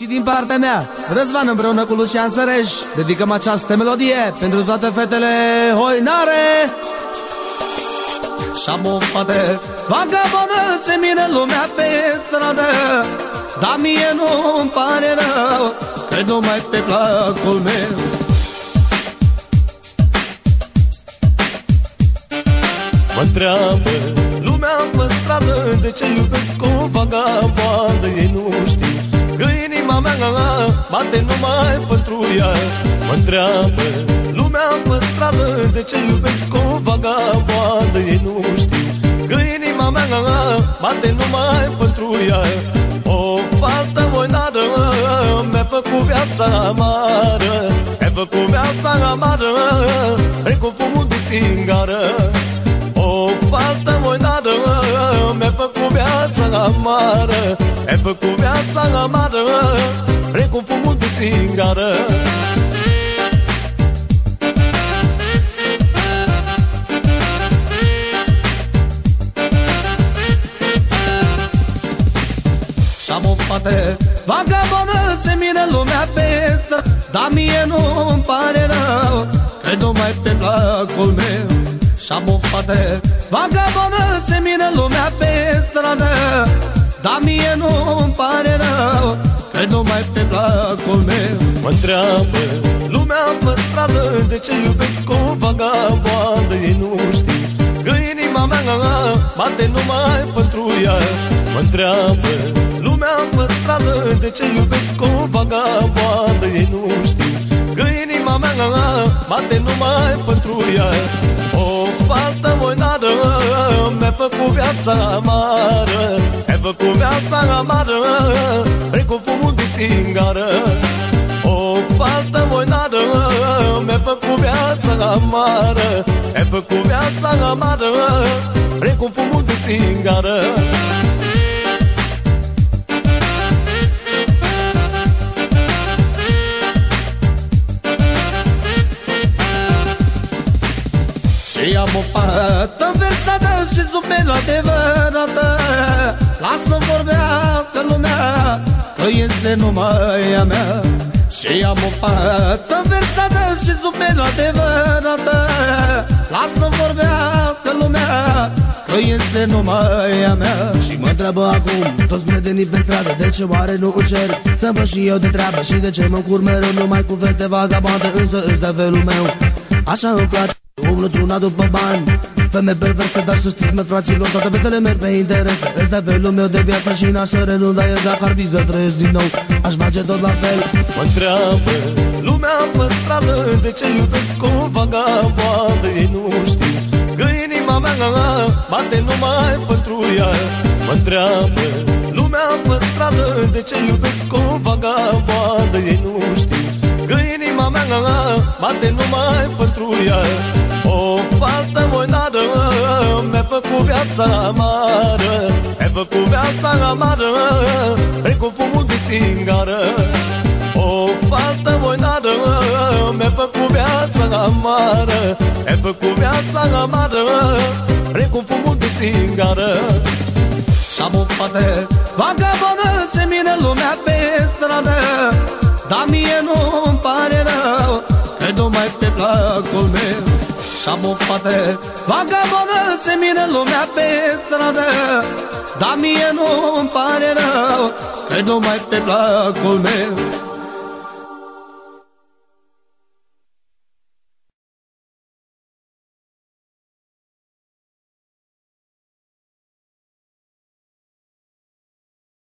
Și din partea mea, Răzvan împreună cu Lucian Săreș, dedicăm această melodie pentru toate fetele hoinare. Șamofate, vagabondă, se mine lumea pe stradă, dar mie nu-mi pare rău, că numai pe placul meu. Mă întreabă lumea pe stradă De ce iubesc o vagabondă Ei nu știu Că inima mea bate numai pentru ea. Mă întreabă lumea pe stradă De ce iubesc o vagabondă? Ei nu știu Că inima mea bate numai pentru ea. O fată voinară Mi-a făcut viața amară. Mi-a făcut viața amară Precum fumul de țigară o fată voinară Mi-a făcut viața amară. Mi-a făcut viața amară Precum fumul de țigară. Și-am o fată vagabondă Se mine lumea pe stră Dar mie nu-mi pare rău Că numai pe placul meu. Și-am o fată vagabondă Se mine lumea pe stradă Dar mie nu-mi pare rău Că numai pe placul meu. Mă întreabă lumea pe stradă De ce iubesc o vagabondă? Ei nu știu că inima mea Bate numai pentru ea. Mă întreabă lumea pe stradă De ce iubesc o vagabondă? Ei nu știu că inima mea Bate numai pentru ea. O fată voinară Mi-a făcut viața amară. Mi-a făcut viața amară Precum fumul de țigară O fată voinară Mi-a făcut viața amară. Mi-a făcut viața amară Precum fumul de țigară am o fată versată și zumbenă adevărată Lasă vorbească lumea că este numai a mea. Și am o fată versată și zumbenă adevărată Lasă vorbească lumea că este numai a mea. Și mă întreabă acum toți prietenii pe stradă De ce oare nu cer? Să văd și eu de treabă Și de ce mă încur mereu numai cu fete vagabonde Însă îți dă felul meu. Așa îmi place Umblă una după bani. Feme perverse, dar să știți, mă fraților Toate fetele merg pe interese Îți dai felul meu de viață și n-aș să renunț Dar eu dacă ar fi să trăiesc din nou Aș face tot la fel. Mă întreabă lumea pe stradă De ce iubesc o vagabondă Ei nu știu că inima mea Bate numai pentru ea. Mă întreabă lumea pe stradă De ce iubesc o vagabondă Ei nu știu că inima mea Bate numai pentru ea O fată voinară Mi-a făcut viața amară Mi-a făcut viața amară Precum fumul de țigară O fată voinară Mi-a făcut viața amară Mi-a făcut viața amară Precum fumul de țigară Și-am o fată vagabondă Se mine lumea pe stradă Dar mie nu-mi pare rău Că numai pe placul meu Și-am o fată vagabondă Se mine lumea pe stradă. Dar mie nu-mi pare rău Că numai pe placul meu